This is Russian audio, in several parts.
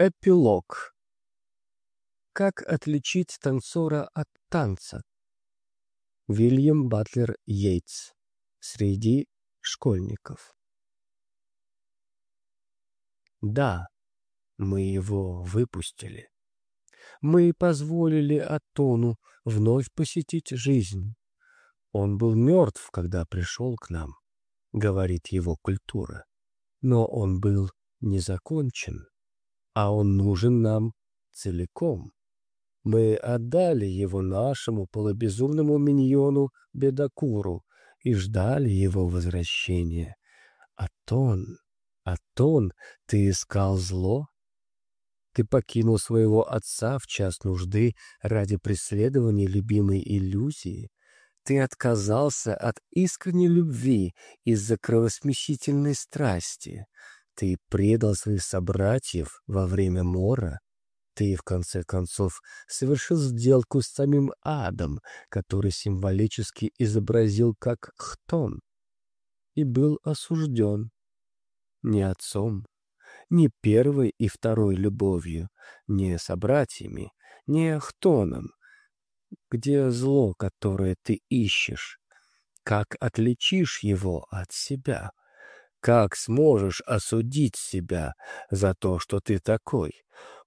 Эпилог. Как отличить танцора от танца? Вильям Батлер Йейтс. Среди школьников. Да, мы его выпустили. Мы позволили Атону вновь посетить жизнь. Он был мертв, когда пришел к нам, говорит его культура. Но он был не закончен а он нужен нам целиком. Мы отдали его нашему полубезумному миньону Бедокуру и ждали его возвращения. Атон, Атон, ты искал зло? Ты покинул своего отца в час нужды ради преследования любимой иллюзии? Ты отказался от искренней любви из-за кровосмесительной страсти? Ты предал своих собратьев во время мора. Ты, в конце концов, совершил сделку с самим адом, который символически изобразил как хтон, и был осужден. Не отцом, не первой и второй любовью, не собратьями, не хтоном. Где зло, которое ты ищешь? Как отличишь его от себя?» Как сможешь осудить себя за то, что ты такой?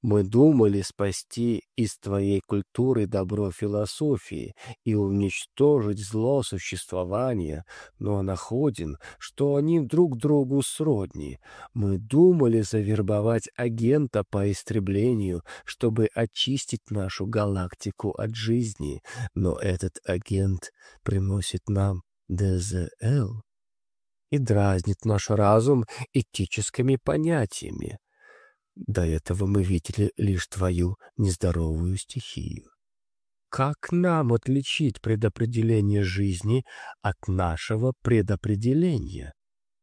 Мы думали спасти из твоей культуры добро философии и уничтожить зло существования, но находим, что они друг другу сродни. Мы думали завербовать агента по истреблению, чтобы очистить нашу галактику от жизни, но этот агент приносит нам ДЗЛ и дразнит наш разум этическими понятиями. До этого мы видели лишь твою нездоровую стихию. Как нам отличить предопределение жизни от нашего предопределения?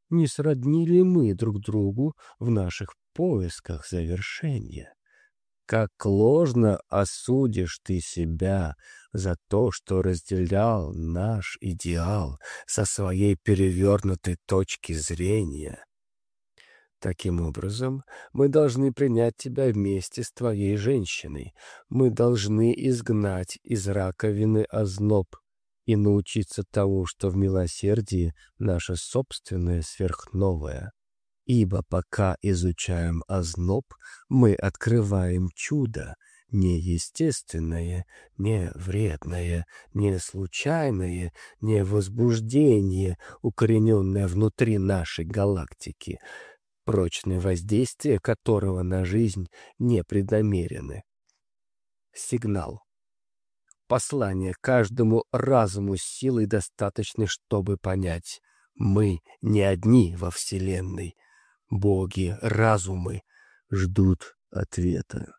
Не сродни ли мы друг другу в наших поисках завершения? Как ложно осудишь ты себя за то, что разделял наш идеал со своей перевернутой точки зрения. Таким образом, мы должны принять тебя вместе с твоей женщиной. Мы должны изгнать из раковины озноб и научиться тому, что в милосердии наше собственное сверхновое. Ибо пока изучаем озноб, мы открываем чудо, не естественное, не вредное, не случайное, не возбуждение, укорененное внутри нашей галактики, прочное воздействие которого на жизнь не преднамерены. Сигнал. Послание каждому разуму силой достаточной, чтобы понять. Мы не одни во Вселенной — боги, разумы ждут ответа.